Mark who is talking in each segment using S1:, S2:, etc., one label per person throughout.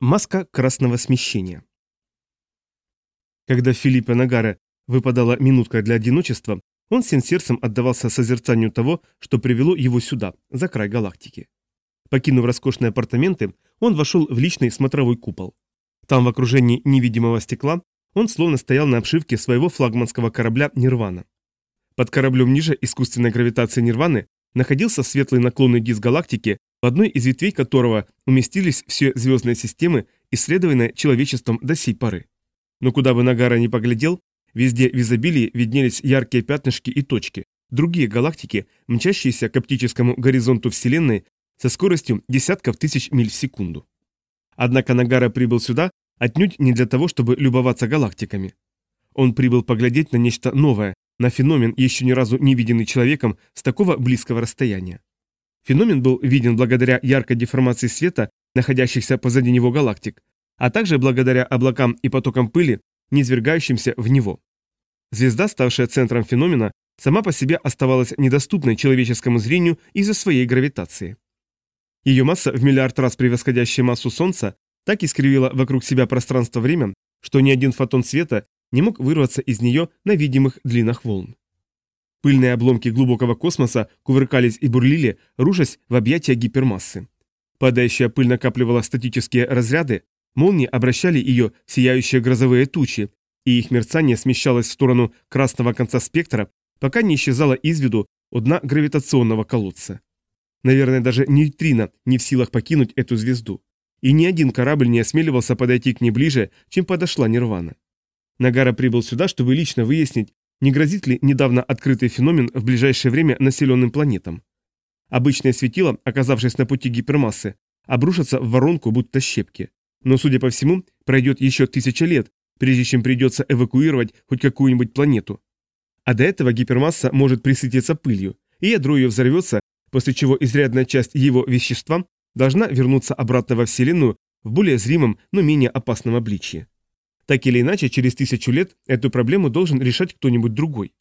S1: Маска красного смещения. Когда Филиппе Нагаре выпадала минутка для одиночества, он всем сердцем отдавался созерцанию того, что привело его сюда, за край галактики. Покинув роскошные апартаменты, он вошел в личный смотровой купол. Там, в окружении невидимого стекла, он словно стоял на обшивке своего флагманского корабля «Нирвана». Под кораблем ниже искусственной гравитации «Нирваны» находился светлый наклонный диск галактики, в одной из ветвей которого уместились все звездные системы, исследованные человечеством до сей поры. Но куда бы Нагара ни поглядел, везде в изобилии виднелись яркие пятнышки и точки, другие галактики, мчащиеся к оптическому горизонту Вселенной со скоростью десятков тысяч миль в секунду. Однако Нагара прибыл сюда отнюдь не для того, чтобы любоваться галактиками. Он прибыл поглядеть на нечто новое, на феномен, еще ни разу не виденный человеком с такого близкого расстояния. Феномен был виден благодаря яркой деформации света, находящихся позади него галактик, а также благодаря облакам и потокам пыли, низвергающимся в него. Звезда, ставшая центром феномена, сама по себе оставалась недоступной человеческому зрению из-за своей гравитации. Ее масса, в миллиард раз превосходящая массу Солнца, так искривила вокруг себя пространство-время, что ни один фотон света не мог вырваться из нее на видимых длинах волн. Пыльные обломки глубокого космоса кувыркались и бурлили, рушась в объятия гипермассы. Падающая пыль накапливала статические разряды, молнии обращали ее в сияющие грозовые тучи, и их мерцание смещалось в сторону красного конца спектра, пока не исчезало из виду у дна гравитационного колодца. Наверное, даже нейтрино не в силах покинуть эту звезду. И ни один корабль не осмеливался подойти к ней ближе, чем подошла Нирвана. Нагара прибыл сюда, чтобы лично выяснить, не грозит ли недавно открытый феномен в ближайшее время населенным планетам. Обычное светило, оказавшись на пути гипермассы, обрушится в воронку, будто щепки. Но, судя по всему, пройдет еще тысяча лет, прежде чем придется эвакуировать хоть какую-нибудь планету. А до этого гипермасса может присытиться пылью, и ядро ее взорвется, после чего изрядная часть его вещества должна вернуться обратно во Вселенную в более зримом, но менее опасном обличье. Так или иначе, через тысячу лет эту проблему должен решать кто-нибудь другой.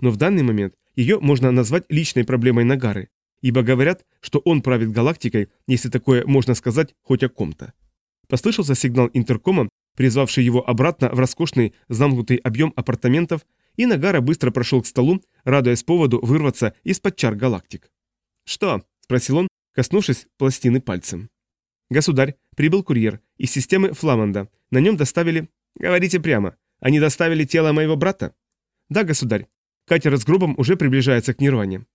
S1: Но в данный момент ее можно назвать личной проблемой Нагары, ибо говорят, что он правит галактикой, если такое можно сказать хоть о ком-то. Послышался сигнал интеркома, призвавший его обратно в роскошный замкнутый объем апартаментов, и Нагара быстро прошел к столу, радуясь поводу вырваться из-под чар галактик. «Что?» – спросил он, коснувшись пластины пальцем. «Государь, прибыл курьер из системы Фламанда. На нем доставили «Говорите прямо. Они доставили тело моего брата?» «Да, государь. Катер с гробом уже приближается к Нирване.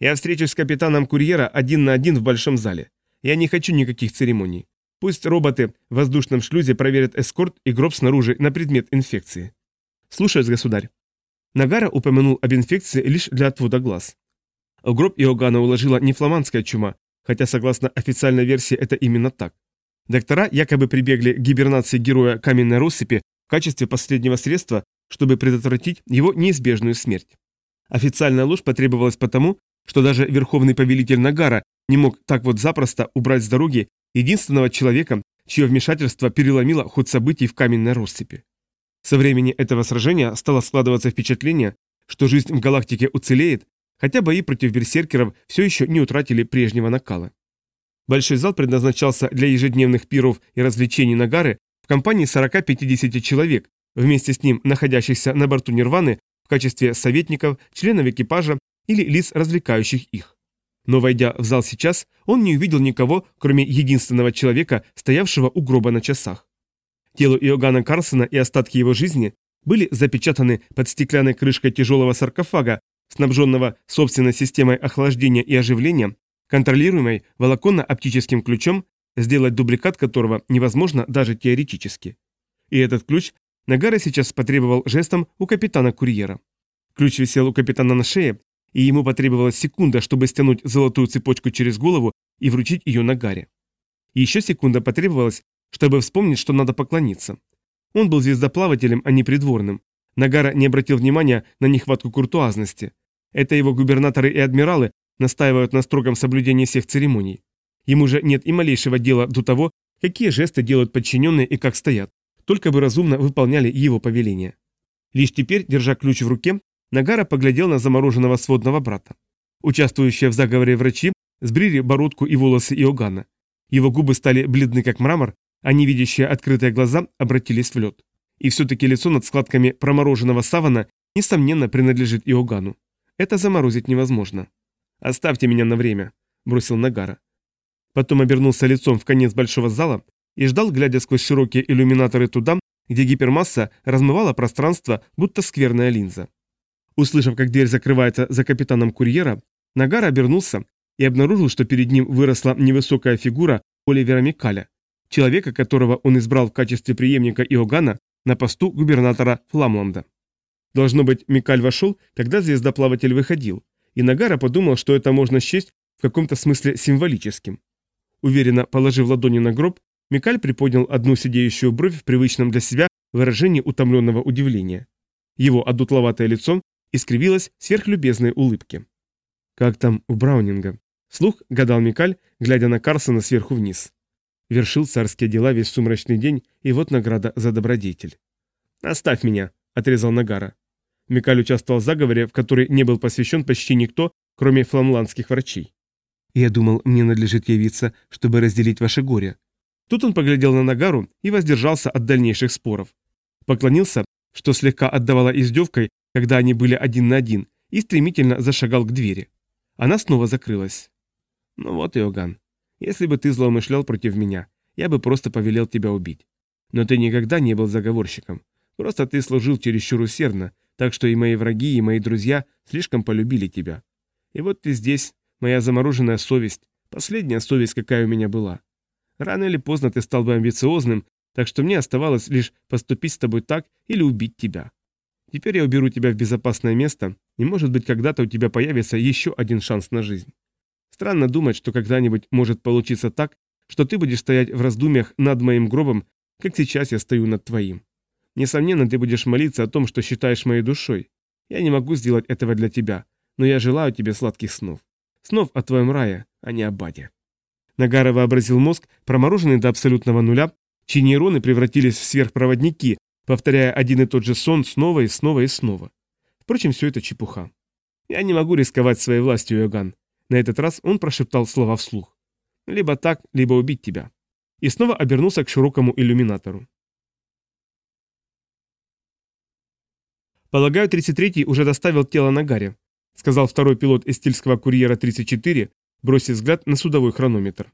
S1: Я встречусь с капитаном курьера один на один в большом зале. Я не хочу никаких церемоний. Пусть роботы в воздушном шлюзе проверят эскорт и гроб снаружи на предмет инфекции». «Слушаюсь, государь». Нагара упомянул об инфекции лишь для отвода глаз. В гроб Иоганна уложила не фламандская чума, хотя согласно официальной версии это именно так. Доктора якобы прибегли к гибернации героя каменной россыпи в качестве последнего средства, чтобы предотвратить его неизбежную смерть. Официальная ложь потребовалась потому, что даже верховный повелитель Нагара не мог так вот запросто убрать с дороги единственного человека, чье вмешательство переломило ход событий в каменной россыпи. Со времени этого сражения стало складываться впечатление, что жизнь в галактике уцелеет, хотя бои против берсеркеров все еще не утратили прежнего накала. Большой зал предназначался для ежедневных пиров и развлечений Нагары в компании 40-50 человек, вместе с ним находящихся на борту Нирваны в качестве советников, членов экипажа или лиц, развлекающих их. Но войдя в зал сейчас, он не увидел никого, кроме единственного человека, стоявшего у гроба на часах. Тело Иоганна Карлсона и остатки его жизни были запечатаны под стеклянной крышкой тяжелого саркофага, снабженного собственной системой охлаждения и оживления, контролируемой волоконно-оптическим ключом, сделать дубликат которого невозможно даже теоретически. И этот ключ Нагара сейчас потребовал жестом у капитана-курьера. Ключ висел у капитана на шее, и ему потребовалась секунда, чтобы стянуть золотую цепочку через голову и вручить ее Нагаре. еще секунда потребовалась, чтобы вспомнить, что надо поклониться. Он был звездоплавателем, а не придворным. Нагара не обратил внимания на нехватку куртуазности. Это его губернаторы и адмиралы настаивают на строгом соблюдении всех церемоний. Ему же нет и малейшего дела до того, какие жесты делают подчиненные и как стоят, только бы разумно выполняли его повеления. Лишь теперь, держа ключ в руке, Нагара поглядел на замороженного сводного брата. Участвующие в заговоре врачи сбрили бородку и волосы Иоганна. Его губы стали бледны как мрамор, а невидящие открытые глаза обратились в лед. И все-таки лицо над складками промороженного савана, несомненно, принадлежит Иогану. Это заморозить невозможно. «Оставьте меня на время», — бросил Нагара. Потом обернулся лицом в конец большого зала и ждал, глядя сквозь широкие иллюминаторы туда, где гипермасса размывала пространство, будто скверная линза. Услышав, как дверь закрывается за капитаном курьера, Нагара обернулся и обнаружил, что перед ним выросла невысокая фигура Оливера Микаля, человека, которого он избрал в качестве преемника Иоганна на посту губернатора Фламланда. Должно быть, Микаль вошел, когда звездоплаватель выходил, и Нагара подумал, что это можно счесть в каком-то смысле символическим. Уверенно положив ладони на гроб, Микаль приподнял одну сидеющую бровь в привычном для себя выражении утомленного удивления. Его одутловатое лицо искривилось сверхлюбезной улыбки. «Как там у Браунинга?» Слух гадал Микаль, глядя на Карсона сверху вниз. Вершил царские дела весь сумрачный день, и вот награда за добродетель. «Оставь меня», — отрезал Нагара. Микаль участвовал в заговоре, в который не был посвящен почти никто, кроме фламландских врачей. «Я думал, мне надлежит явиться, чтобы разделить ваше горе». Тут он поглядел на Нагару и воздержался от дальнейших споров. Поклонился, что слегка отдавало издевкой, когда они были один на один, и стремительно зашагал к двери. Она снова закрылась. «Ну вот, Иоганн, если бы ты злоумышлял против меня, я бы просто повелел тебя убить. Но ты никогда не был заговорщиком. Просто ты служил чересчур усердно, так что и мои враги, и мои друзья слишком полюбили тебя. И вот ты здесь, моя замороженная совесть, последняя совесть, какая у меня была. Рано или поздно ты стал бы амбициозным, так что мне оставалось лишь поступить с тобой так или убить тебя. Теперь я уберу тебя в безопасное место, и, может быть, когда-то у тебя появится еще один шанс на жизнь. Странно думать, что когда-нибудь может получиться так, что ты будешь стоять в раздумьях над моим гробом, как сейчас я стою над твоим. Несомненно, ты будешь молиться о том, что считаешь моей душой. Я не могу сделать этого для тебя, но я желаю тебе сладких снов. Снов о твоем рае, а не о баде. Нагара вообразил мозг, промороженный до абсолютного нуля, чьи нейроны превратились в сверхпроводники, повторяя один и тот же сон снова и снова и снова. Впрочем, все это чепуха. Я не могу рисковать своей властью, Йоган. На этот раз он прошептал слова вслух. Либо так, либо убить тебя. И снова обернулся к широкому иллюминатору. «Полагаю, 33-й уже доставил тело на Гаре», сказал второй пилот эстильского курьера 34, бросив взгляд на судовой хронометр.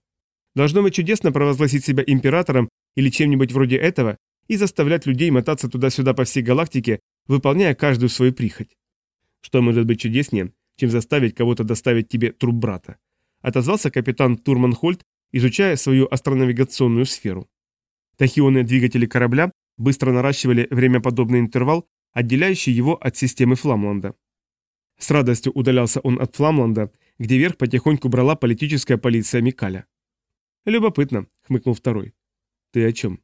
S1: «Должно быть чудесно провозгласить себя императором или чем-нибудь вроде этого и заставлять людей мотаться туда-сюда по всей галактике, выполняя каждую свою прихоть. Что может быть чудеснее, чем заставить кого-то доставить тебе труп брата?» Отозвался капитан Турман Хольт, изучая свою астронавигационную сферу. Тахионные двигатели корабля быстро наращивали времяподобный интервал, отделяющий его от системы Фламланда. С радостью удалялся он от Фламланда, где верх потихоньку брала политическая полиция Микаля. «Любопытно», — хмыкнул второй. «Ты о чем?»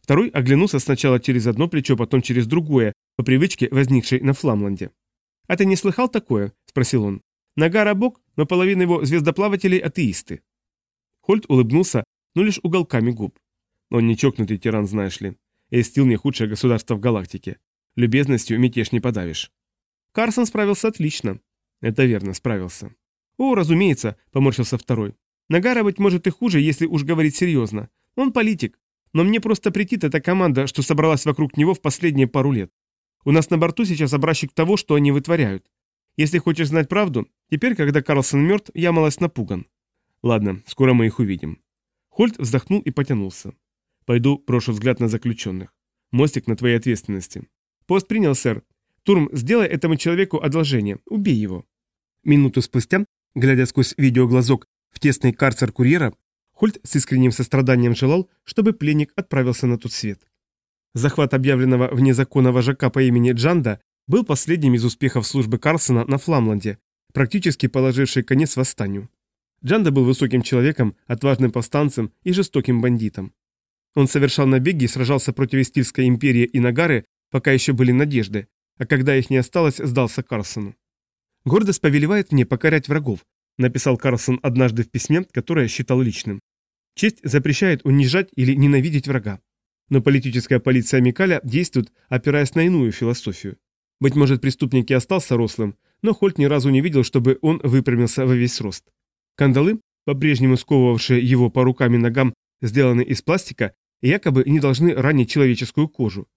S1: Второй оглянулся сначала через одно плечо, потом через другое, по привычке, возникшей на Фламланде. «А ты не слыхал такое?» — спросил он. «Нагара бог, но половина его звездоплавателей — атеисты». Хольт улыбнулся, но лишь уголками губ. Он не чокнутый тиран, знаешь ли. Эстил не худшее государство в галактике. Любезностью мятеж не подавишь. Карсон справился отлично. Это верно, справился. О, разумеется, поморщился второй. Нагара, быть может, и хуже, если уж говорить серьезно. Он политик. Но мне просто претит эта команда, что собралась вокруг него в последние пару лет. У нас на борту сейчас образчик того, что они вытворяют. Если хочешь знать правду, теперь, когда Карлсон мертв, я малость напуган. Ладно, скоро мы их увидим. Хольт вздохнул и потянулся. Пойду брошу взгляд на заключенных. Мостик на твоей ответственности. «Пост принял, сэр. Турм, сделай этому человеку одолжение. Убей его». Минуту спустя, глядя сквозь видеоглазок в тесный карцер курьера, Хольт с искренним состраданием желал, чтобы пленник отправился на тот свет. Захват объявленного вне закона вожака по имени Джанда был последним из успехов службы Карлсона на Фламланде, практически положивший конец восстанию. Джанда был высоким человеком, отважным повстанцем и жестоким бандитом. Он совершал набеги и сражался против Истильской империи и Нагары пока еще были надежды, а когда их не осталось, сдался Карлсону. «Гордость повелевает мне покорять врагов», написал Карлсон однажды в письме, которое считал личным. «Честь запрещает унижать или ненавидеть врага. Но политическая полиция Микаля действует, опираясь на иную философию. Быть может, преступник и остался рослым, но Хольт ни разу не видел, чтобы он выпрямился во весь рост. Кандалы, по-прежнему сковывавшие его по рукам и ногам, сделанные из пластика, якобы не должны ранить человеческую кожу.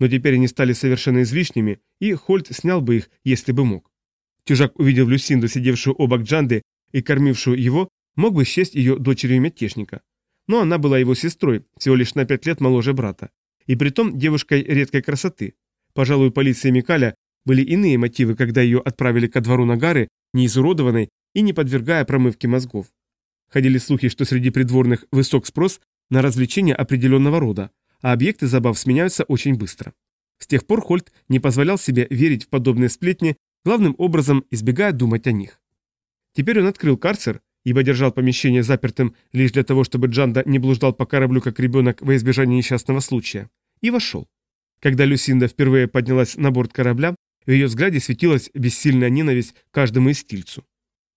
S1: Но теперь они стали совершенно излишними, и Хольт снял бы их, если бы мог. Чужак, увидев Люсинду, сидевшую у Джанды и кормившую его, мог бы счесть ее дочерью мятежника. Но она была его сестрой, всего лишь на пять лет моложе брата. И притом девушкой редкой красоты. Пожалуй, у полиции Микаля были иные мотивы, когда ее отправили ко двору Нагары, не изуродованной и не подвергая промывке мозгов. Ходили слухи, что среди придворных высок спрос на развлечения определенного рода, а объекты забав сменяются очень быстро. С тех пор Хольт не позволял себе верить в подобные сплетни, главным образом избегая думать о них. Теперь он открыл карцер, ибо держал помещение запертым лишь для того, чтобы Джанда не блуждал по кораблю как ребенок во избежание несчастного случая, и вошел. Когда Люсинда впервые поднялась на борт корабля, в ее взгляде светилась бессильная ненависть каждому истильцу.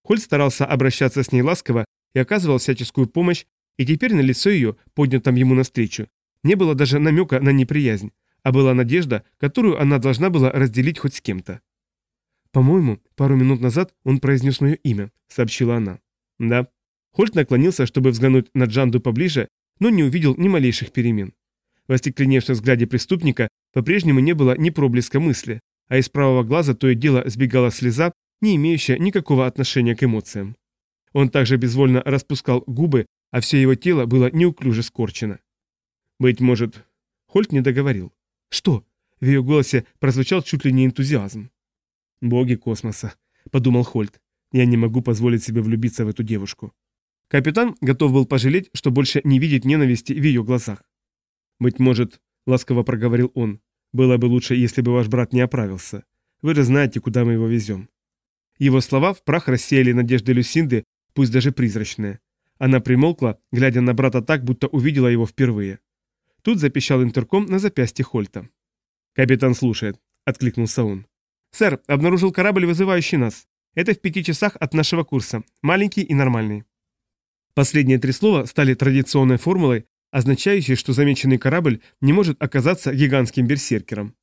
S1: Хольт старался обращаться с ней ласково и оказывал всяческую помощь, и теперь на лицо ее, поднятом ему навстречу, не было даже намека на неприязнь, а была надежда, которую она должна была разделить хоть с кем-то. «По-моему, пару минут назад он произнес мое имя», — сообщила она. «Да». Хольт наклонился, чтобы взглянуть на Джанду поближе, но не увидел ни малейших перемен. В остекленевшем взгляде преступника по-прежнему не было ни проблеска мысли, а из правого глаза то и дело сбегала слеза, не имеющая никакого отношения к эмоциям. Он также безвольно распускал губы, а все его тело было неуклюже скорчено. «Быть может...» Хольт не договорил. «Что?» В ее голосе прозвучал чуть ли не энтузиазм. «Боги космоса», — подумал Хольт. «Я не могу позволить себе влюбиться в эту девушку». Капитан готов был пожалеть, что больше не видит ненависти в ее глазах. «Быть может», — ласково проговорил он, — «было бы лучше, если бы ваш брат не оправился. Вы же знаете, куда мы его везем». Его слова в прах рассеяли надежды Люсинды, пусть даже призрачные. Она примолкла, глядя на брата так, будто увидела его впервые. Тут запищал интерком на запястье Хольта. «Капитан слушает», — откликнулся он. «Сэр, обнаружил корабль, вызывающий нас. Это в пяти часах от нашего курса. Маленький и нормальный». Последние три слова стали традиционной формулой, означающей, что замеченный корабль не может оказаться гигантским берсеркером.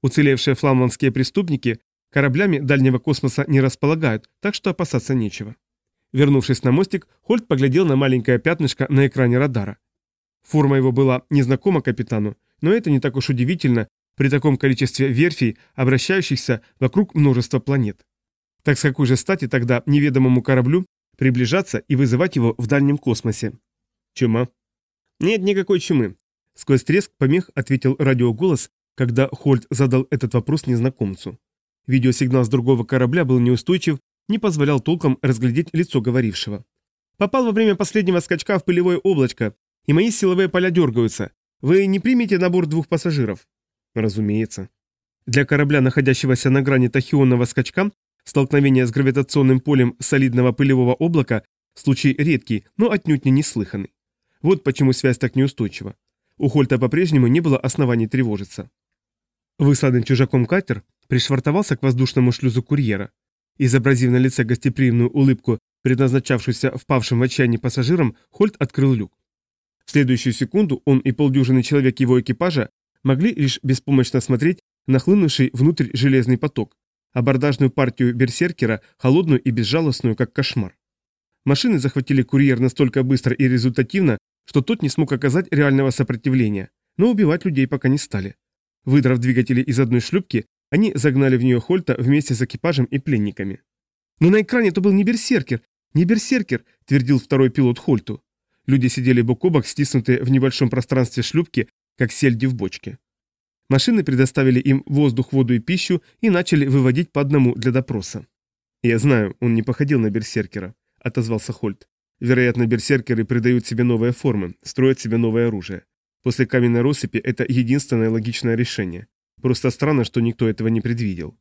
S1: Уцелевшие фламандские преступники кораблями дальнего космоса не располагают, так что опасаться нечего. Вернувшись на мостик, Хольт поглядел на маленькое пятнышко на экране радара. Форма его была незнакома капитану, но это не так уж удивительно при таком количестве верфей, обращающихся вокруг множества планет. Так с какой же стати тогда неведомому кораблю приближаться и вызывать его в дальнем космосе? Чума. Нет никакой чумы. Сквозь треск помех ответил радиоголос, когда Хольт задал этот вопрос незнакомцу. Видеосигнал с другого корабля был неустойчив не позволял толком разглядеть лицо говорившего. «Попал во время последнего скачка в пылевое облачко, и мои силовые поля дергаются. Вы не примете на борт двух пассажиров?» «Разумеется». Для корабля, находящегося на грани тахионного скачка, столкновение с гравитационным полем солидного пылевого облака – случай редкий, но отнюдь не неслыханный. Вот почему связь так неустойчива. У Хольта по-прежнему не было оснований тревожиться. Высадный чужаком катер пришвартовался к воздушному шлюзу курьера. Изобразив на лице гостеприимную улыбку, предназначавшуюся впавшим в отчаяние пассажирам, Хольт открыл люк. В следующую секунду он и полдюжины человек его экипажа могли лишь беспомощно смотреть на хлынувший внутрь железный поток, абордажную партию берсеркера, холодную и безжалостную, как кошмар. Машины захватили курьер настолько быстро и результативно, что тот не смог оказать реального сопротивления, но убивать людей пока не стали. Выдрав двигатели из одной шлюпки, они загнали в нее Хольта вместе с экипажем и пленниками. «Но на экране это был не берсеркер, не берсеркер», — твердил второй пилот Хольту. Люди сидели бок о бок, стиснутые в небольшом пространстве шлюпки, как сельди в бочке. Машины предоставили им воздух, воду и пищу и начали выводить по одному для допроса. «Я знаю, он не походил на берсеркера», — отозвался Хольт. «Вероятно, берсеркеры придают себе новые формы, строят себе новое оружие. После каменной россыпи это единственное логичное решение. Просто странно, что никто этого не предвидел.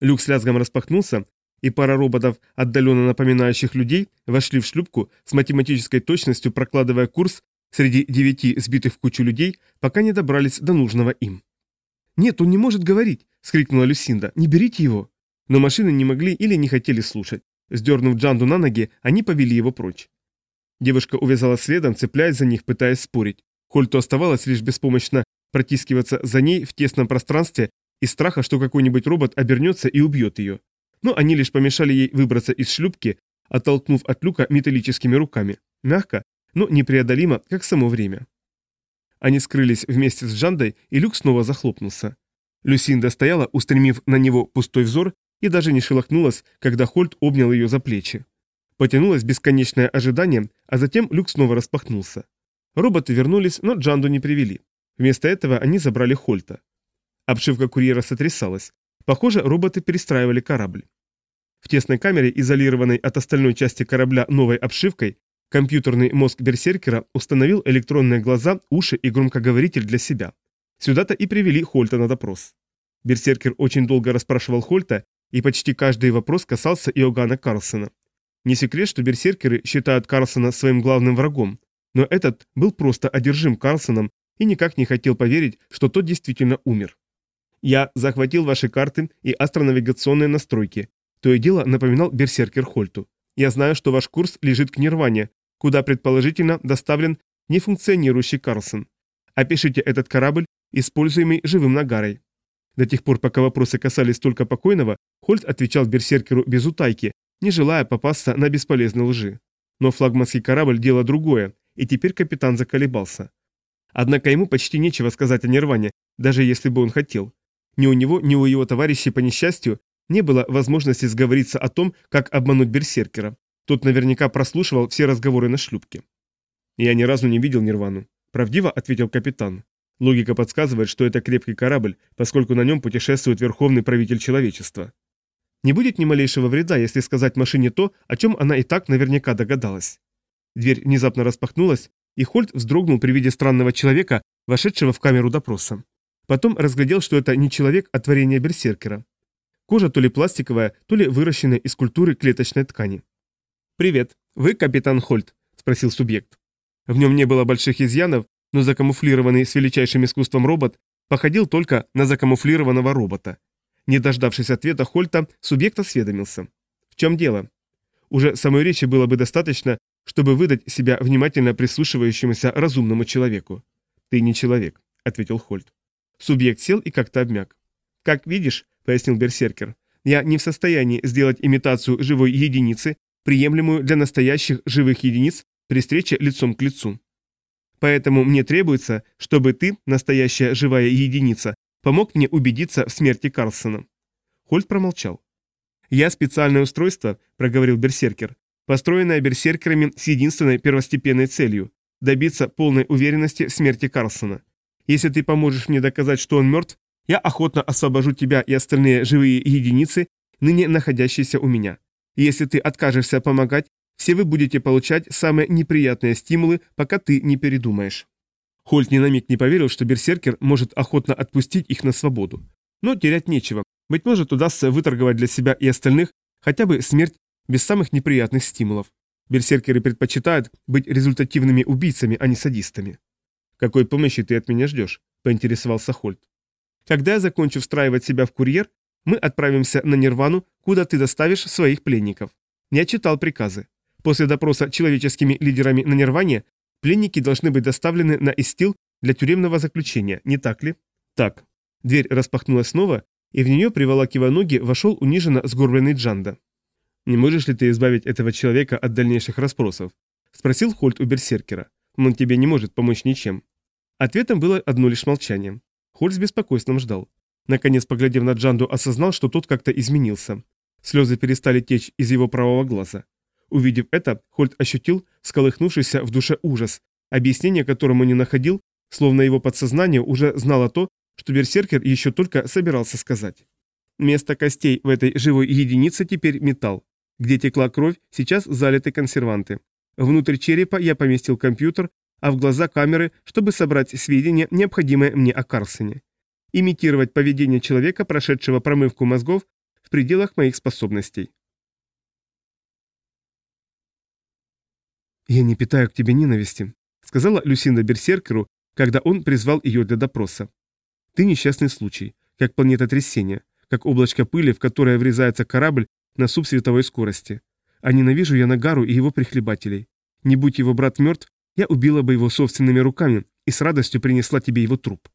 S1: Люк с лязгом распахнулся, и пара роботов, отдаленно напоминающих людей, вошли в шлюпку с математической точностью, прокладывая курс среди девяти сбитых в кучу людей, пока не добрались до нужного им. «Нет, он не может говорить!» — скрикнула Люсинда. «Не берите его!» Но машины не могли или не хотели слушать. Сдернув Джанду на ноги, они повели его прочь. Девушка увязала следом, цепляясь за них, пытаясь спорить. Хольту оставалось лишь беспомощно протискиваться за ней в тесном пространстве из страха, что какой-нибудь робот обернется и убьет ее. Но они лишь помешали ей выбраться из шлюпки, оттолкнув от люка металлическими руками. Мягко, но непреодолимо, как само время. Они скрылись вместе с Джандой, и люк снова захлопнулся. Люсинда стояла, устремив на него пустой взор, и даже не шелохнулась, когда Хольт обнял ее за плечи. Потянулось бесконечное ожидание, а затем люк снова распахнулся. Роботы вернулись, но Джанду не привели. Вместо этого они забрали Хольта. Обшивка курьера сотрясалась. Похоже, роботы перестраивали корабль. В тесной камере, изолированной от остальной части корабля новой обшивкой, компьютерный мозг Берсеркера установил электронные глаза, уши и громкоговоритель для себя. Сюда-то и привели Хольта на допрос. Берсеркер очень долго расспрашивал Хольта, и почти каждый вопрос касался Иоганна Карлсона. Не секрет, что берсеркеры считают Карлсона своим главным врагом, но этот был просто одержим Карлсоном и никак не хотел поверить, что тот действительно умер. «Я захватил ваши карты и астронавигационные настройки», то и дело напоминал берсеркер Хольту. «Я знаю, что ваш курс лежит к Нирване, куда предположительно доставлен нефункционирующий Карлсон. Опишите этот корабль, используемый живым нагарой. До тех пор, пока вопросы касались только покойного, Хольт отвечал берсеркеру без утайки, не желая попасться на бесполезной лжи. Но флагманский корабль – дело другое, и теперь капитан заколебался. Однако ему почти нечего сказать о Нирване, даже если бы он хотел. Ни у него, ни у его товарищей по несчастью не было возможности сговориться о том, как обмануть берсеркера. Тот наверняка прослушивал все разговоры на шлюпке. «Я ни разу не видел Нирвану», – правдиво ответил капитан. Логика подсказывает, что это крепкий корабль, поскольку на нем путешествует верховный правитель человечества. Не будет ни малейшего вреда, если сказать машине то, о чем она и так наверняка догадалась. Дверь внезапно распахнулась, и Хольт вздрогнул при виде странного человека, вошедшего в камеру допроса. Потом разглядел, что это не человек, а творение берсеркера. Кожа то ли пластиковая, то ли выращенная из культуры клеточной ткани. «Привет, вы капитан Хольт?» – спросил субъект. В нем не было больших изъянов, но закамуфлированный с величайшим искусством робот походил только на закамуфлированного робота. Не дождавшись ответа Хольта, субъект осведомился. В чем дело? Уже самой речи было бы достаточно, чтобы выдать себя внимательно прислушивающемуся разумному человеку. «Ты не человек», — ответил Хольт. Субъект сел и как-то обмяк. «Как видишь», — пояснил Берсеркер, — «я не в состоянии сделать имитацию живой единицы, приемлемую для настоящих живых единиц при встрече лицом к лицу. Поэтому мне требуется, чтобы ты, настоящая живая единица, помог мне убедиться в смерти Карлсона». Хольт промолчал. «Я специальное устройство», — проговорил Берсеркер, построенное берсеркерами с единственной первостепенной целью – добиться полной уверенности в смерти Карлсона. Если ты поможешь мне доказать, что он мертв, я охотно освобожу тебя и остальные живые единицы, ныне находящиеся у меня. Если ты откажешься помогать, все вы будете получать самые неприятные стимулы, пока ты не передумаешь. Хольт ни на миг не поверил, что берсеркер может охотно отпустить их на свободу. Но терять нечего. Быть может, удастся выторговать для себя и остальных хотя бы смерть без самых неприятных стимулов. Берсеркеры предпочитают быть результативными убийцами, а не садистами. «Какой помощи ты от меня ждешь?» – поинтересовался Хольт. «Когда я закончу встраивать себя в курьер, мы отправимся на Нирвану, куда ты доставишь своих пленников. Я читал приказы. После допроса человеческими лидерами на Нирване пленники должны быть доставлены на Истил для тюремного заключения, не так ли? Так. Дверь распахнулась снова, и в нее, приволакивая ноги, вошел униженно сгорбленный Джанда. «Не можешь ли ты избавить этого человека от дальнейших расспросов?» – спросил Хольт у берсеркера. «Он тебе не может помочь ничем». Ответом было одно лишь молчание. Хольт с беспокойством ждал. Наконец, поглядев на Джанду, осознал, что тот как-то изменился. Слезы перестали течь из его правого глаза. Увидев это, Хольт ощутил сколыхнувшийся в душе ужас, объяснение которому не находил, словно его подсознание уже знало то, что берсеркер еще только собирался сказать. Место костей в этой живой единице теперь металл. Где текла кровь, сейчас залиты консерванты. Внутрь черепа я поместил компьютер, а в глаза камеры, чтобы собрать сведения, необходимые мне о Карсоне. Имитировать поведение человека, прошедшего промывку мозгов, в пределах моих способностей. «Я не питаю к тебе ненависти», — сказала Люсинда Берсеркеру, когда он призвал ее для допроса. «Ты несчастный случай, как планета трясения, как облачко пыли, в которое врезается корабль на субсветовой скорости. А ненавижу я Нагару и его прихлебателей. Не будь его брат мертв, я убила бы его собственными руками и с радостью принесла тебе его труп».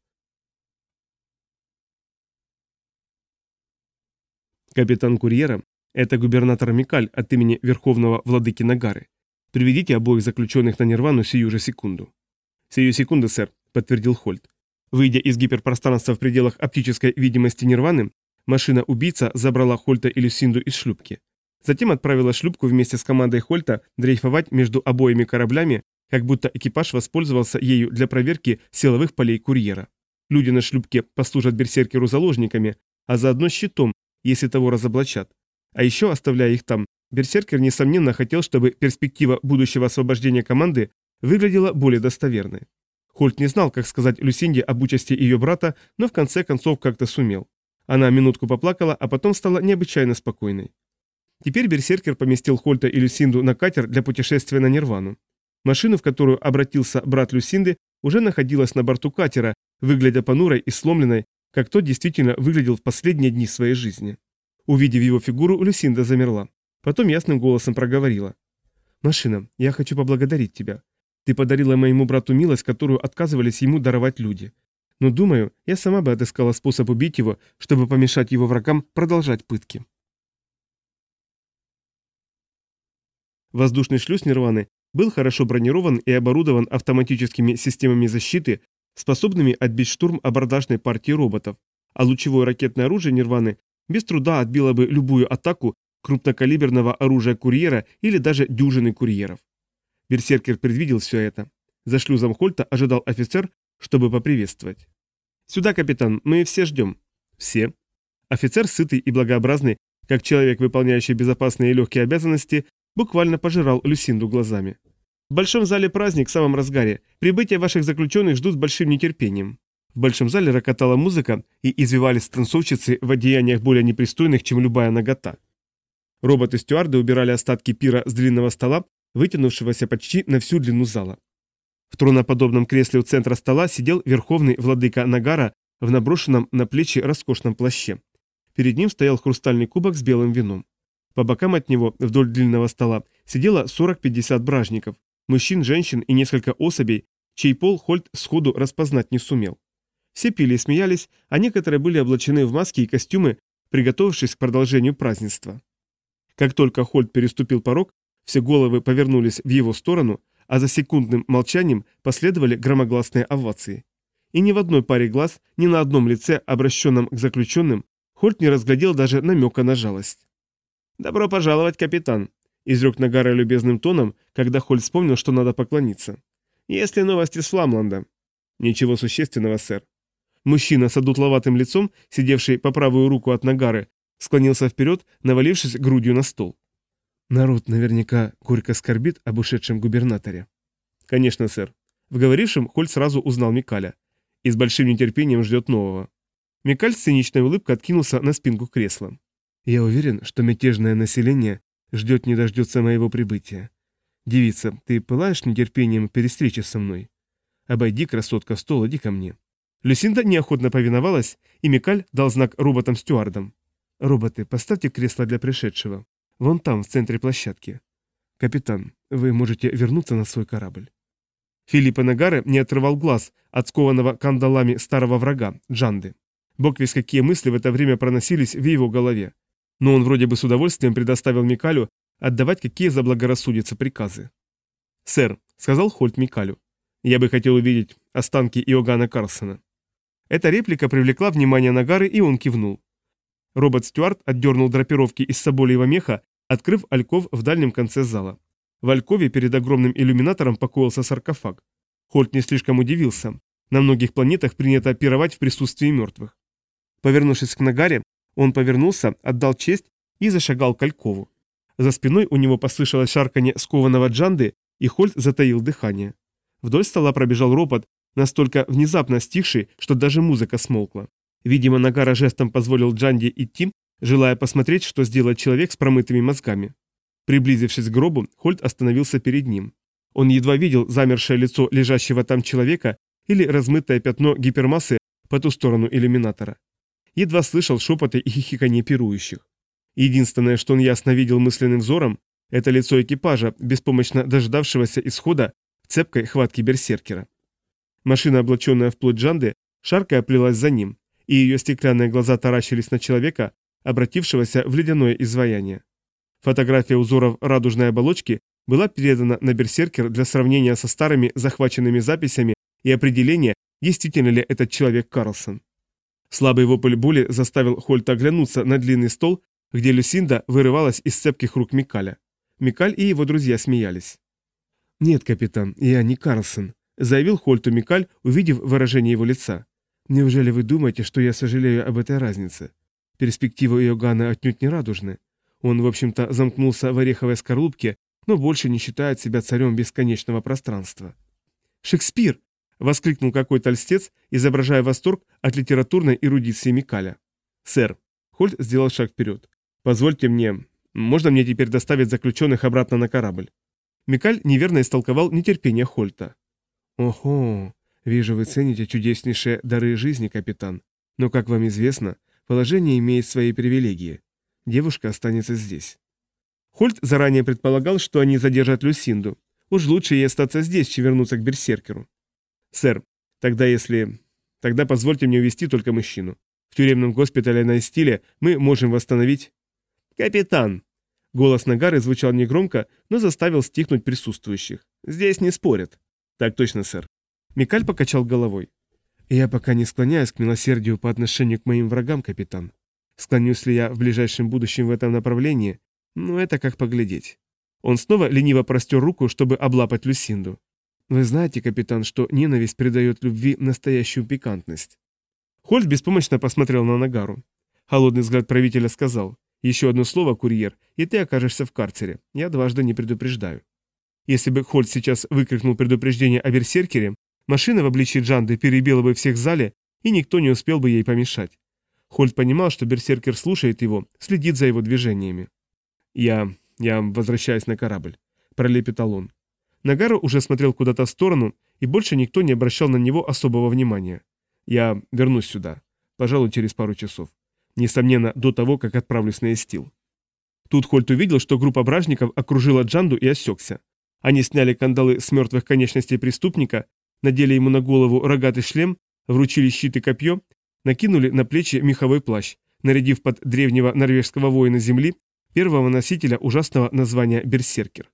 S1: Капитан Курьера – это губернатор Микаль от имени Верховного Владыки Нагары. Приведите обоих заключенных на Нирвану сию же секунду. Сию секунду, сэр, подтвердил Хольт. Выйдя из гиперпространства в пределах оптической видимости Нирваны, машина-убийца забрала Хольта и Люсинду из шлюпки. Затем отправила шлюпку вместе с командой Хольта дрейфовать между обоими кораблями, как будто экипаж воспользовался ею для проверки силовых полей курьера. Люди на шлюпке послужат берсеркеру заложниками, а заодно щитом, если того разоблачат. А еще, оставляя их там, берсеркер, несомненно, хотел, чтобы перспектива будущего освобождения команды выглядела более достоверной. Хольт не знал, как сказать Люсинде об участи ее брата, но в конце концов как-то сумел. Она минутку поплакала, а потом стала необычайно спокойной. Теперь берсеркер поместил Хольта и Люсинду на катер для путешествия на Нирвану. Машина, в которую обратился брат Люсинды, уже находилась на борту катера, выглядя понурой и сломленной, как тот действительно выглядел в последние дни своей жизни. Увидев его фигуру, Люсинда замерла. Потом ясным голосом проговорила. «Машина, я хочу поблагодарить тебя. Ты подарила моему брату милость, которую отказывались ему даровать люди. Но, думаю, я сама бы отыскала способ убить его, чтобы помешать его врагам продолжать пытки». Воздушный шлюз Нирваны был хорошо бронирован и оборудован автоматическими системами защиты, способными отбить штурм абордажной партии роботов, а лучевое ракетное оружие Нирваны без труда отбило бы любую атаку крупнокалиберного оружия курьера или даже дюжины курьеров. Берсеркер предвидел все это. За шлюзом Хольта ожидал офицер, чтобы поприветствовать. «Сюда, капитан, мы все ждем». «Все». Офицер, сытый и благообразный, как человек, выполняющий безопасные и легкие обязанности, буквально пожирал Люсинду глазами. В большом зале праздник в самом разгаре. Прибытие ваших заключенных ждут с большим нетерпением. В большом зале рокотала музыка, и извивались танцовщицы в одеяниях более непристойных, чем любая нагота. Роботы-стюарды убирали остатки пира с длинного стола, вытянувшегося почти на всю длину зала. В троноподобном кресле у центра стола сидел верховный владыка Нагара в наброшенном на плечи роскошном плаще. Перед ним стоял хрустальный кубок с белым вином. По бокам от него, вдоль длинного стола, сидело 40-50 бражников, мужчин, женщин и несколько особей, чей пол Хольт сходу распознать не сумел. Все пили и смеялись, а некоторые были облачены в маски и костюмы, приготовившись к продолжению празднества. Как только Хольт переступил порог, все головы повернулись в его сторону, а за секундным молчанием последовали громогласные овации. И ни в одной паре глаз, ни на одном лице, обращенном к заключенным, Хольт не разглядел даже намека на жалость. «Добро пожаловать, капитан», изрек Нагара любезным тоном, когда Холь вспомнил, что надо поклониться. «Есть ли новости с Фламланда?» «Ничего существенного, сэр». Мужчина с одутловатым лицом, сидевший по правую руку от Нагары, склонился вперед, навалившись грудью на стол. «Народ наверняка горько скорбит об ушедшем губернаторе». «Конечно, сэр». В говорившем Холь сразу узнал Микаля и с большим нетерпением ждет нового. Микаль с циничной улыбкой откинулся на спинку кресла. «Я уверен, что мятежное население Ждет не дождется моего прибытия. Девица, ты пылаешь нетерпением перестречи со мной? Обойди, красотка, стол, иди ко мне. Люсинда неохотно повиновалась, и Микаль дал знак роботам-стюардам. «Роботы, поставьте кресло для пришедшего. Вон там, в центре площадки. Капитан, вы можете вернуться на свой корабль». Филиппа Нагаре не отрывал глаз от скованного кандалами старого врага, Джанды. Бог весь какие мысли в это время проносились в его голове но он вроде бы с удовольствием предоставил Микалю отдавать какие заблагорассудятся приказы. «Сэр», — сказал Хольт Микалю, — «я бы хотел увидеть останки Иоганна Карсона». Эта реплика привлекла внимание Нагары, и он кивнул. Робот Стюарт отдернул драпировки из соболиего меха, открыв альков в дальнем конце зала. В алькове перед огромным иллюминатором покоился саркофаг. Хольт не слишком удивился. На многих планетах принято пировать в присутствии мертвых. Повернувшись к Нагаре, он повернулся, отдал честь и зашагал к Алькову. За спиной у него послышалось шарканье скованного джанды, и Хольт затаил дыхание. Вдоль стола пробежал ропот, настолько внезапно стихший, что даже музыка смолкла. Видимо, Нагара жестом позволил Джанди идти, желая посмотреть, что сделает человек с промытыми мозгами. Приблизившись к гробу, Хольт остановился перед ним. Он едва видел замершее лицо лежащего там человека или размытое пятно гипермассы по ту сторону иллюминатора едва слышал шепоты и хихиканье пирующих. Единственное, что он ясно видел мысленным взором, это лицо экипажа, беспомощно дождавшегося исхода цепкой хватке берсеркера. Машина, облаченная в плоть Джанды, шаркая плелась за ним, и ее стеклянные глаза таращились на человека, обратившегося в ледяное изваяние. Фотография узоров радужной оболочки была передана на берсеркер для сравнения со старыми захваченными записями и определения, действительно ли этот человек Карлсон. Слабый вопль боли заставил Хольта оглянуться на длинный стол, где Люсинда вырывалась из цепких рук Микаля. Микаль и его друзья смеялись. «Нет, капитан, я не Карлсон», — заявил Хольту Микаль, увидев выражение его лица. «Неужели вы думаете, что я сожалею об этой разнице? Перспективы Иоганна отнюдь не радужны. Он, в общем-то, замкнулся в ореховой скорлупке, но больше не считает себя царем бесконечного пространства». «Шекспир!» — воскликнул какой-то льстец, изображая восторг от литературной эрудиции Микаля. «Сэр», — Хольт сделал шаг вперед, — «позвольте мне... Можно мне теперь доставить заключенных обратно на корабль?» Микаль неверно истолковал нетерпение Хольта. «Ого, вижу, вы цените чудеснейшие дары жизни, капитан. Но, как вам известно, положение имеет свои привилегии. Девушка останется здесь». Хольт заранее предполагал, что они задержат Люсинду. Уж лучше ей остаться здесь, чем вернуться к Берсеркеру. «Сэр, тогда если... Тогда позвольте мне увести только мужчину. В тюремном госпитале на Стиле мы можем восстановить...» «Капитан!» Голос Нагары звучал негромко, но заставил стихнуть присутствующих. «Здесь не спорят». «Так точно, сэр». Микаль покачал головой. «Я пока не склоняюсь к милосердию по отношению к моим врагам, капитан. Склонюсь ли я в ближайшем будущем в этом направлении? Ну, это как поглядеть». Он снова лениво простер руку, чтобы облапать Люсинду. «Вы знаете, капитан, что ненависть придает любви настоящую пикантность». Хольт беспомощно посмотрел на Нагару. Холодный взгляд правителя сказал, еще одно слово, курьер, и ты окажешься в карцере. Я дважды не предупреждаю. Если бы Хольт сейчас выкрикнул предупреждение о берсеркере, машина в обличии Джанды перебила бы всех в зале, и никто не успел бы ей помешать. Хольт понимал, что берсеркер слушает его, следит за его движениями. «Я... я возвращаюсь на корабль», — пролепетал он. Нагару уже смотрел куда-то в сторону, и больше никто не обращал на него особого внимания. «Я вернусь сюда. Пожалуй, через пару часов. Несомненно, до того, как отправлюсь на Эстил. Тут Хольт увидел, что группа бражников окружила Джанду и осекся. Они сняли кандалы с мертвых конечностей преступника, надели ему на голову рогатый шлем, вручили щит и копье, накинули на плечи меховой плащ, нарядив под древнего норвежского воина земли первого носителя ужасного названия Берсеркер.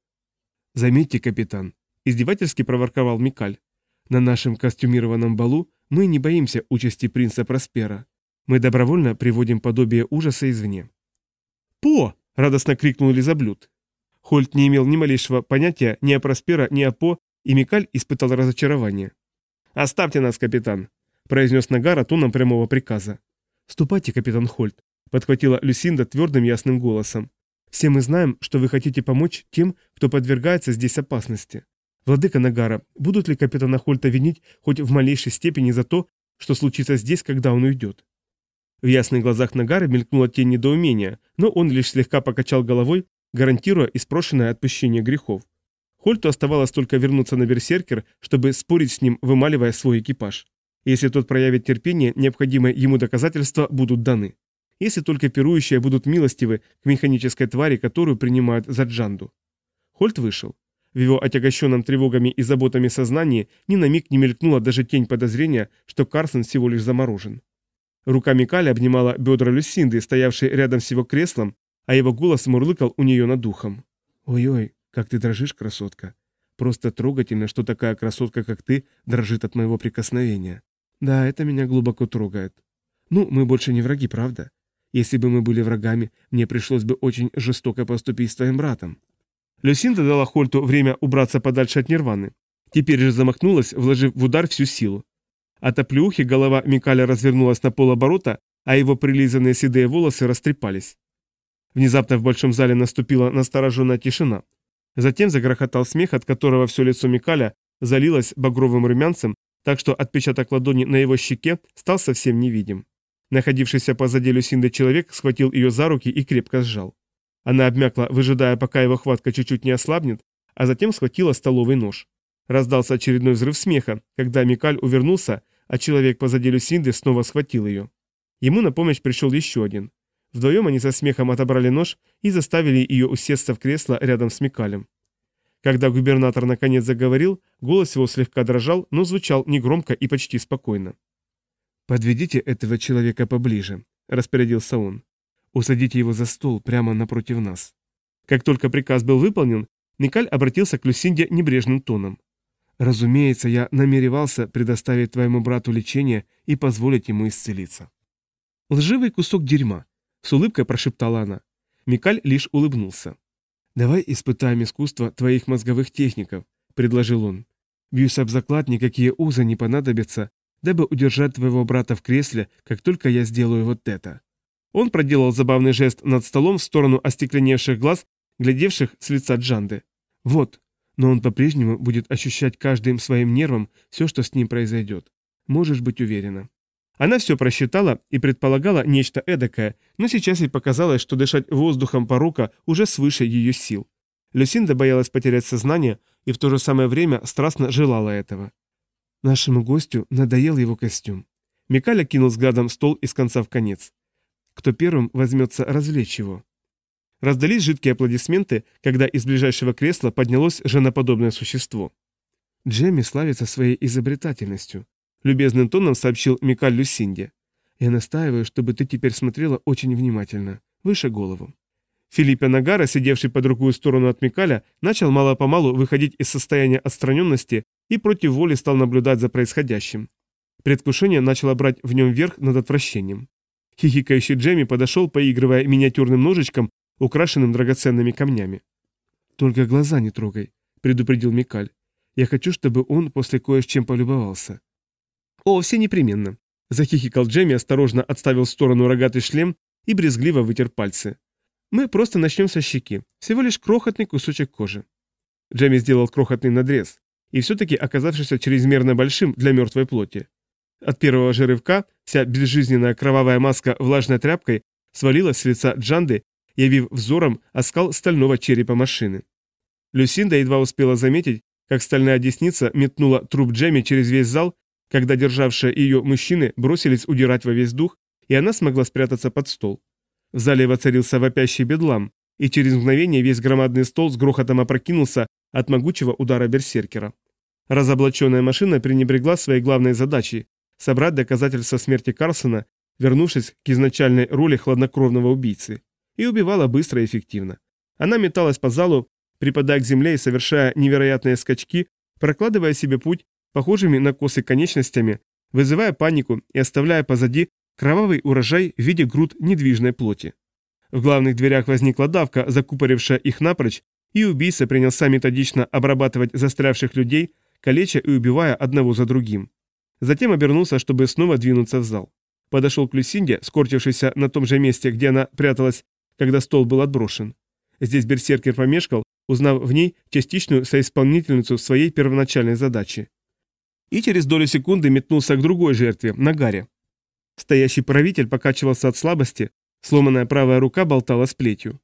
S1: «Заметьте, капитан», — издевательски проворковал Микаль, — «на нашем костюмированном балу мы не боимся участи принца Проспера. Мы добровольно приводим подобие ужаса извне. «По!» — радостно крикнул Лизаблюд. Хольт не имел ни малейшего понятия ни о Проспера, ни о По, и Микаль испытал разочарование. «Оставьте нас, капитан», — произнес Нагара тоном прямого приказа. «Ступайте, капитан Хольт», — подхватила Люсинда твердым ясным голосом. «Все мы знаем, что вы хотите помочь тем, кто подвергается здесь опасности. Владыка Нагара, будут ли капитана Хольта винить хоть в малейшей степени за то, что случится здесь, когда он уйдет?» В ясных глазах Нагары мелькнула тень недоумения, но он лишь слегка покачал головой, гарантируя испрошенное отпущение грехов. Хольту оставалось только вернуться на Берсеркер, чтобы спорить с ним, вымаливая свой экипаж. Если тот проявит терпение, необходимые ему доказательства будут даны. Если только пирующие будут милостивы к механической твари, которую принимают за Джанду. Хольт вышел. В его отягощенном тревогами и заботами сознании ни на миг не мелькнула даже тень подозрения, что Карсон всего лишь заморожен. Рука Микаля обнимала бедра Люсинды, стоявшей рядом с его креслом, а его голос мурлыкал у нее над духом. «Ой-ой, как ты дрожишь, красотка. Просто трогательно, что такая красотка, как ты, дрожит от моего прикосновения. Да, это меня глубоко трогает. Ну, мы больше не враги, правда? Если бы мы были врагами, мне пришлось бы очень жестоко поступить с твоим братом». Люсинда дала Хольту время убраться подальше от Нирваны. Теперь же замахнулась, вложив в удар всю силу. От оплеухи голова Микаля развернулась на полоборота, а его прилизанные седые волосы растрепались. Внезапно в большом зале наступила настороженная тишина. Затем загрохотал смех, от которого все лицо Микаля залилось багровым румянцем, так что отпечаток ладони на его щеке стал совсем невидим. Находившийся позади Люсинды человек схватил ее за руки и крепко сжал. Она обмякла, выжидая, пока его хватка чуть-чуть не ослабнет, а затем схватила столовый нож. Раздался очередной взрыв смеха, когда Микаль увернулся а человек позади Люсинды снова схватил ее. Ему на помощь пришел еще один. Вдвоем они со смехом отобрали нож и заставили ее усесться в кресло рядом с Микалем. Когда губернатор наконец заговорил, голос его слегка дрожал, но звучал негромко и почти спокойно. «Подведите этого человека поближе», — распорядился он. «Усадите его за стол прямо напротив нас». Как только приказ был выполнен, Микаль обратился к Люсинде небрежным тоном. Разумеется, я намеревался предоставить твоему брату лечение и позволить ему исцелиться. Лживый кусок дерьма, с улыбкой прошептала она. Микаль лишь улыбнулся. «Давай испытаем искусство твоих мозговых техников», — предложил он. «Бьюсь об заклад, никакие узы не понадобятся, дабы удержать твоего брата в кресле, как только я сделаю вот это». Он проделал забавный жест над столом в сторону остекленевших глаз, глядевших с лица Джанды. «Вот, но он по-прежнему будет ощущать каждым своим нервом все, что с ним произойдет. Можешь быть уверена». Она все просчитала и предполагала нечто эдакое, но сейчас ей показалось, что дышать воздухом порока уже свыше ее сил. Люсинда боялась потерять сознание и в то же самое время страстно желала этого. Нашему гостю надоел его костюм. Микаля кинул взглядом стол из конца в конец. Кто первым возьмется развлечь его? Раздались жидкие аплодисменты, когда из ближайшего кресла поднялось женоподобное существо. Джемми славится своей изобретательностью. Любезным тоном сообщил Микаль Люсинде. «Я настаиваю, чтобы ты теперь смотрела очень внимательно, выше голову». Филиппе Нагара, сидевший по другую сторону от Микаля, начал мало-помалу выходить из состояния отстраненности и против воли стал наблюдать за происходящим. Предвкушение начало брать в нем верх над отвращением. Хихикающий Джемми подошел, поигрывая миниатюрным ножичком, украшенным драгоценными камнями. «Только глаза не трогай», — предупредил Микаль. «Я хочу, чтобы он после кое с чем полюбовался». «О, все непременно!» Захихикал Джемми, осторожно отставил в сторону рогатый шлем и брезгливо вытер пальцы. «Мы просто начнем со щеки. Всего лишь крохотный кусочек кожи». Джемми сделал крохотный надрез, и все-таки оказавшийся чрезмерно большим для мертвой плоти. От первого же рывка вся безжизненная кровавая маска влажной тряпкой свалилась с лица Джанды, явив взором оскал стального черепа машины. Люсинда едва успела заметить, как стальная десница метнула труп Джемми через весь зал когда державшие ее мужчины бросились удирать во весь дух, и она смогла спрятаться под стол. В зале воцарился вопящий бедлам, и через мгновение весь громадный стол с грохотом опрокинулся от могучего удара берсеркера. Разоблаченная машина пренебрегла своей главной задачей – собрать доказательства смерти Карсона, вернувшись к изначальной роли хладнокровного убийцы. И убивала быстро и эффективно. Она металась по залу, припадая к земле и совершая невероятные скачки, прокладывая себе путь похожими на косы конечностями, вызывая панику и оставляя позади кровавый урожай в виде груд недвижной плоти. В главных дверях возникла давка, закупорившая их напрочь, и убийца принялся методично обрабатывать застрявших людей, калеча и убивая одного за другим. Затем обернулся, чтобы снова двинуться в зал. Подошел к Люсинде, скорчившейся на том же месте, где она пряталась, когда стол был отброшен. Здесь берсеркер помешкал, узнав в ней частичную соисполнительницу своей первоначальной задачи и через долю секунды метнулся к другой жертве, Нагаре. Стоящий правитель покачивался от слабости, сломанная правая рука болтала с плетью.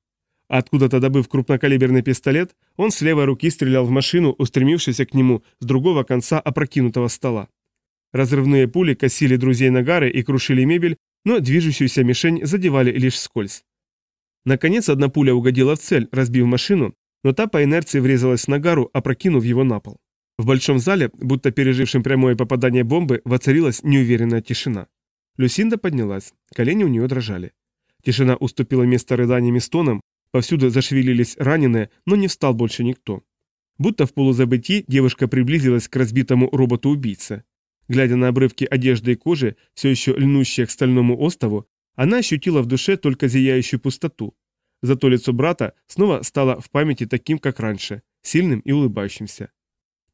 S1: Откуда-то добыв крупнокалиберный пистолет, он с левой руки стрелял в машину, устремившуюся к нему с другого конца опрокинутого стола. Разрывные пули косили друзей Нагары и крушили мебель, но движущуюся мишень задевали лишь скользь. Наконец, одна пуля угодила в цель, разбив машину, но та по инерции врезалась в Нагару, опрокинув его на пол. В большом зале, будто пережившим прямое попадание бомбы, воцарилась неуверенная тишина. Люсинда поднялась, колени у нее дрожали. Тишина уступила место рыданиям и стонам, повсюду зашевелились раненые, но не встал больше никто. Будто в полузабытии девушка приблизилась к разбитому роботу-убийце. Глядя на обрывки одежды и кожи, все еще льнущие к стальному остову, она ощутила в душе только зияющую пустоту. Зато лицо брата снова стало в памяти таким, как раньше, сильным и улыбающимся.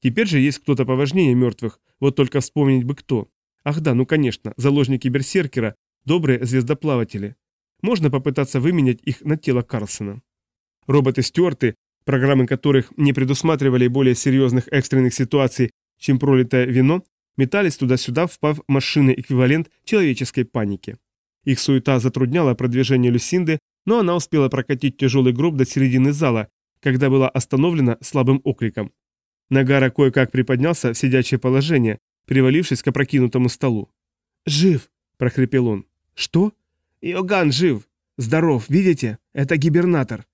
S1: Теперь же есть кто-то поважнее мертвых, вот только вспомнить бы кто. Ах да, ну конечно, заложники Берсеркера, добрые звездоплаватели. Можно попытаться выменять их на тело Карлсона. Роботы-стюарты, программы которых не предусматривали более серьезных экстренных ситуаций, чем пролитое вино, метались туда-сюда, впав в машинный эквивалент человеческой паники. Их суета затрудняла продвижение Люсинды, но она успела прокатить тяжелый гроб до середины зала, когда была остановлена слабым окликом. Нагара кое-как приподнялся в сидячее положение, привалившись к опрокинутому столу. «Жив!» – прохрипел он. «Что?» «Иоганн жив! Здоров, видите? Это гибернатор!»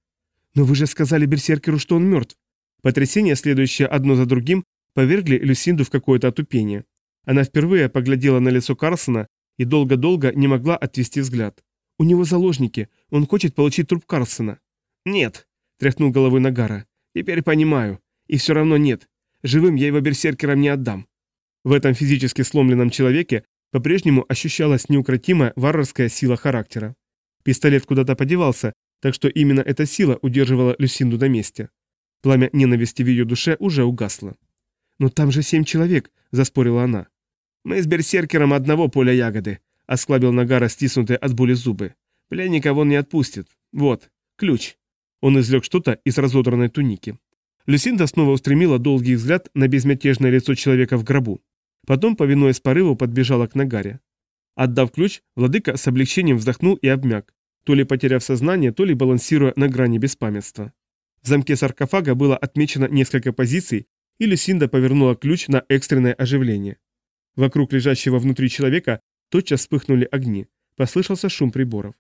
S1: «Но вы же сказали берсеркеру, что он мертв!» Потрясения, следующие одно за другим, повергли Люсинду в какое-то отупение. Она впервые поглядела на лицо Карлсона и долго-долго не могла отвести взгляд. «У него заложники, он хочет получить труп Карлсона». «Нет», – тряхнул головой Нагара, – «теперь понимаю. И все равно нет. Живым я его берсеркерам не отдам. В этом физически сломленном человеке по-прежнему ощущалась неукротимая варварская сила характера. Пистолет куда-то подевался, так что именно эта сила удерживала Люсинду на месте. Пламя ненависти в ее душе уже угасло. «Но там же семь человек», — заспорила она. «Мы с берсеркером одного поля ягоды», — осклабил Нагара стиснутые от боли зубы. «Пленника он не отпустит. Вот, ключ». Он извлек что-то из разодранной туники. Люсинда снова устремила долгий взгляд на безмятежное лицо человека в гробу. Потом, повинуясь порыву, подбежала к Нагаре. Отдав ключ, владыка с облегчением вздохнул и обмяк, то ли потеряв сознание, то ли балансируя на грани беспамятства. В замке саркофага было отмечено несколько позиций, и Люсинда повернула ключ на экстренное оживление. Вокруг лежащего внутри человека тотчас вспыхнули огни, послышался шум приборов.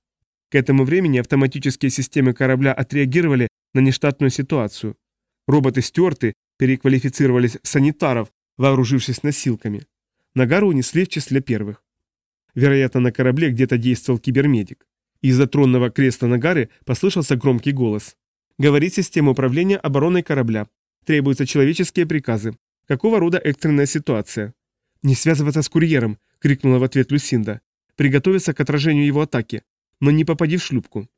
S1: К этому времени автоматические системы корабля отреагировали на нештатную ситуацию. Роботы-стюарты переквалифицировались в санитаров, вооружившись носилками. Нагару унесли в числе первых. Вероятно, на корабле где-то действовал кибермедик. Из-за тронного кресла Нагары послышался громкий голос. Говорит система управления обороной корабля. Требуются человеческие приказы. Какого рода экстренная ситуация? «Не связываться с курьером!» — крикнула в ответ Люсинда. «Приготовиться к отражению его атаки, но не попади в шлюпку».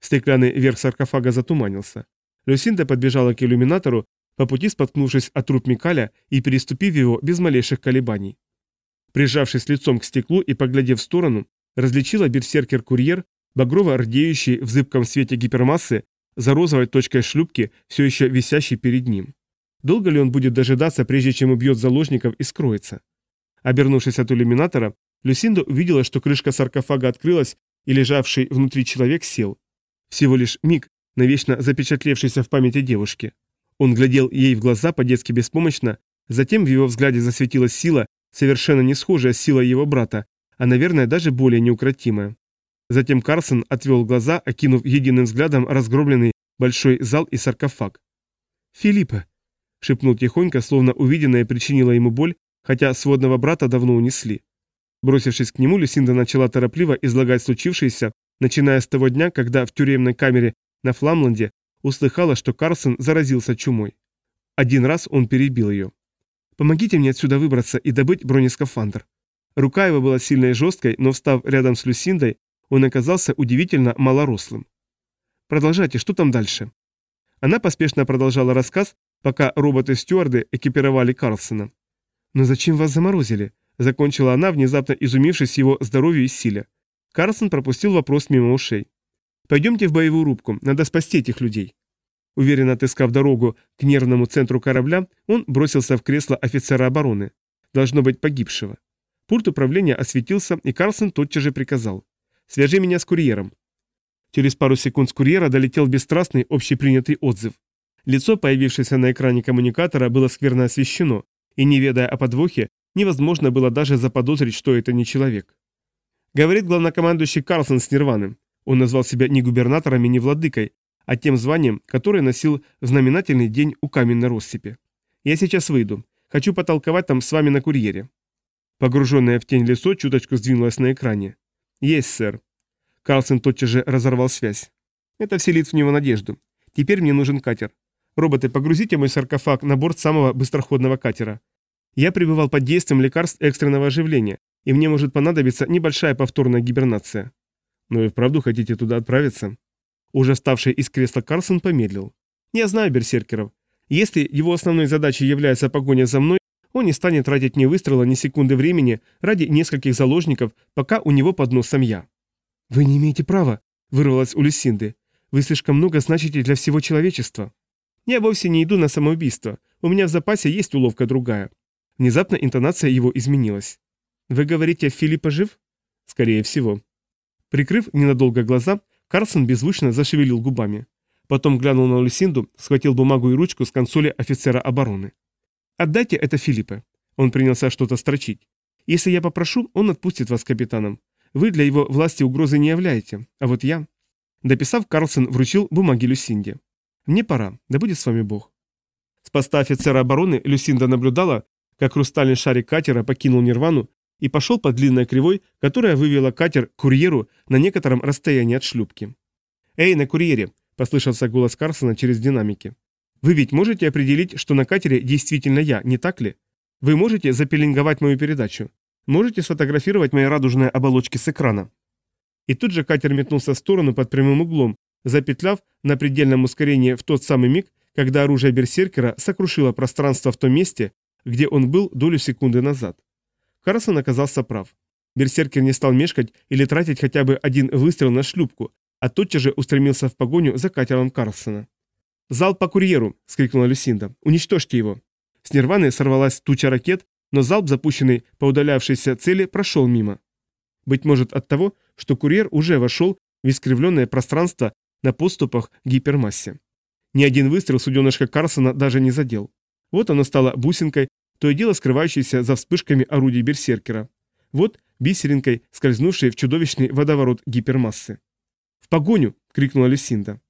S1: Стеклянный верх саркофага затуманился. Люсинда подбежала к иллюминатору, по пути споткнувшись от труп Микаля и переступив его без малейших колебаний. Прижавшись лицом к стеклу и поглядев в сторону, различила берсеркер-курьер, багрово рдеющий в зыбком свете гипермассы, за розовой точкой шлюпки, все еще висящей перед ним. Долго ли он будет дожидаться, прежде чем убьет заложников и скроется? Обернувшись от иллюминатора, Люсинда увидела, что крышка саркофага открылась, и лежавший внутри человек сел. Всего лишь миг, навечно запечатлевшийся в памяти девушки. Он глядел ей в глаза по-детски беспомощно, затем в его взгляде засветилась сила, совершенно не схожая с силой его брата, а, наверное, даже более неукротимая. Затем Карсон отвел глаза, окинув единым взглядом разгромленный большой зал и саркофаг. «Филиппа!» — шепнул тихонько, словно увиденное причинило ему боль, хотя сводного брата давно унесли. Бросившись к нему, Люсинда начала торопливо излагать случившееся, начиная с того дня, когда в тюремной камере на Фламланде услыхала, что Карсон заразился чумой. Один раз он перебил ее. «Помогите мне отсюда выбраться и добыть бронескафандр». Рука его была сильной и жесткой, но встав рядом с Люсиндой, он оказался удивительно малорослым. «Продолжайте, что там дальше?» Она поспешно продолжала рассказ, пока роботы-стюарды экипировали Карлсона. «Но зачем вас заморозили?» – закончила она, внезапно изумившись его здоровью и силе. Карлсон пропустил вопрос мимо ушей. «Пойдемте в боевую рубку, надо спасти этих людей». Уверенно отыскав дорогу к нервному центру корабля, он бросился в кресло офицера обороны, должно быть погибшего. Пульт управления осветился, и Карлсон тотчас же приказал. «Свяжи меня с курьером». Через пару секунд с курьера долетел бесстрастный общепринятый отзыв. Лицо, появившееся на экране коммуникатора, было скверно освещено, и, не ведая о подвохе, невозможно было даже заподозрить, что это не человек. Говорит главнокомандующий Карлсон с Нирваны. Он назвал себя не губернатором и не владыкой, а тем званием, которое носил в знаменательный день у каменной россыпи. Я сейчас выйду. Хочу потолковать там с вами на курьере. Погруженное в тень лицо чуточку сдвинулось на экране. Есть, сэр. Карлсон тотчас же разорвал связь. Это вселит в него надежду. Теперь мне нужен катер. Роботы, погрузите мой саркофаг на борт самого быстроходного катера. Я пребывал под действием лекарств экстренного оживления, и мне может понадобиться небольшая повторная гибернация. Но и вправду хотите туда отправиться? Уже вставший из кресла Карсон помедлил. Я знаю берсеркеров. Если его основной задачей является погоня за мной, он не станет тратить ни выстрела, ни секунды времени ради нескольких заложников, пока у него под носом я. «Вы не имеете права», — вырвалась у Люсинды. «Вы слишком много значите для всего человечества». «Я вовсе не иду на самоубийство. У меня в запасе есть уловка другая». Внезапно интонация его изменилась. «Вы говорите, Филиппа жив?» «Скорее всего». Прикрыв ненадолго глаза, Карлсон беззвучно зашевелил губами. Потом глянул на Люсинду, схватил бумагу и ручку с консоли офицера обороны. «Отдайте это Филиппе». Он принялся что-то строчить. «Если я попрошу, он отпустит вас капитаном. Вы для его власти угрозы не являете, а вот я...» Дописав, Карлсон вручил бумаги Люсинде. «Мне пора, да будет с вами Бог». С поста офицера обороны Люсинда наблюдала, как хрустальный шарик катера покинул Нирвану и пошел по длинной кривой, которая вывела катер к курьеру на некотором расстоянии от шлюпки. «Эй, на курьере!» – послышался голос Карсона через динамики. Вы ведь можете определить, что на катере действительно я, не так ли? Вы можете запеленговать мою передачу? Можете сфотографировать мои радужные оболочки с экрана?» И тут же катер метнулся в сторону под прямым углом, запетляв на предельном ускорении в тот самый миг, когда оружие берсеркера сокрушило пространство в том месте, где он был долю секунды назад. Карлсон оказался прав. Берсеркер не стал мешкать или тратить хотя бы один выстрел на шлюпку, а тотчас же устремился в погоню за катером Карлсона. «Залп по курьеру!» – скрикнула Люсинда. «Уничтожьте его!» С нирваны сорвалась туча ракет, но залп, запущенный по удалявшейся цели, прошел мимо. Быть может от того, что курьер уже вошел в искривленное пространство на подступах к гипермассе. Ни один выстрел суденышка Карлсона даже не задел. Вот оно стало бусинкой, то и дело скрывающейся за вспышками орудий берсеркера. Вот бисеринкой, скользнувшей в чудовищный водоворот гипермассы. «В погоню!» — крикнула Люсинда.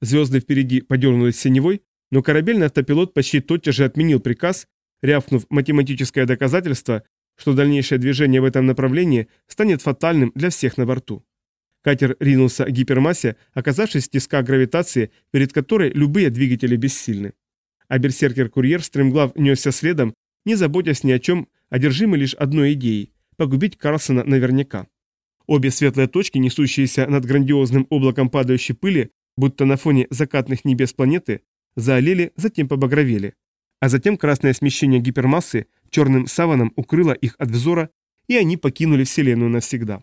S1: Звезды впереди подернулись синевой, но корабельный автопилот почти тотчас же отменил приказ, рявкнув математическое доказательство, что дальнейшее движение в этом направлении станет фатальным для всех на борту. Катер ринулся к гипермассе, оказавшись в тисках гравитации, перед которой любые двигатели бессильны. А берсеркер-курьер стремглав несся следом, не заботясь ни о чем, одержимый лишь одной идеей – погубить Карлсона наверняка. Обе светлые точки, несущиеся над грандиозным облаком падающей пыли, будто на фоне закатных небес планеты, заолели, затем побагровели. А затем красное смещение гипермассы черным саваном укрыло их от взора, и они покинули Вселенную навсегда.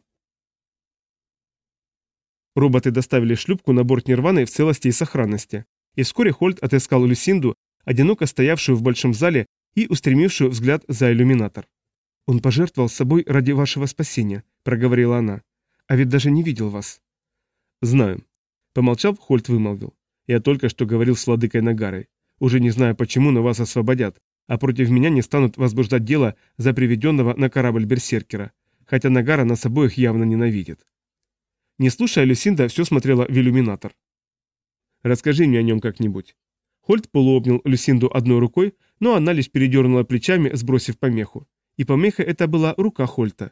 S1: Роботы доставили шлюпку на борт Нирваны в целости и сохранности, и вскоре Хольт отыскал Люсинду, одиноко стоявшую в большом зале и устремившую взгляд за иллюминатор. «Он пожертвовал собой ради вашего спасения», — проговорила она. «А ведь даже не видел вас». «Знаю». Помолчав, Хольт вымолвил. «Я только что говорил с владыкой Нагарой. Уже не знаю почему, но вас освободят, а против меня не станут возбуждать дело за приведенного на корабль берсеркера, хотя Нагара нас обоих явно ненавидит». Не слушая, Люсинда все смотрела в иллюминатор. «Расскажи мне о нем как-нибудь». Хольт полуобнял Люсинду одной рукой, но она лишь передернула плечами, сбросив помеху. И помеха это была рука Хольта.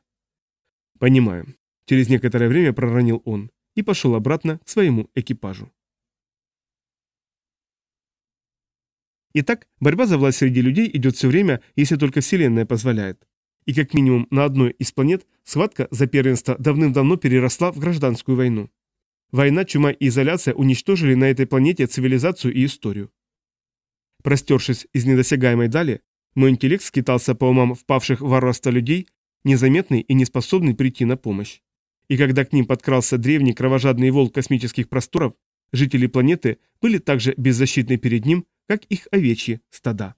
S1: «Понимаю». Через некоторое время проронил он и пошел обратно к своему экипажу. Итак, борьба за власть среди людей идет все время, если только Вселенная позволяет. И как минимум на одной из планет схватка за первенство давным-давно переросла в гражданскую войну. Война, чума и изоляция уничтожили на этой планете цивилизацию и историю. Простершись из недосягаемой дали, мой интеллект скитался по умам впавших в варварство людей, незаметный и неспособный прийти на помощь. И когда к ним подкрался древний кровожадный волк космических просторов, жители планеты были так же беззащитны перед ним, как их овечьи стада.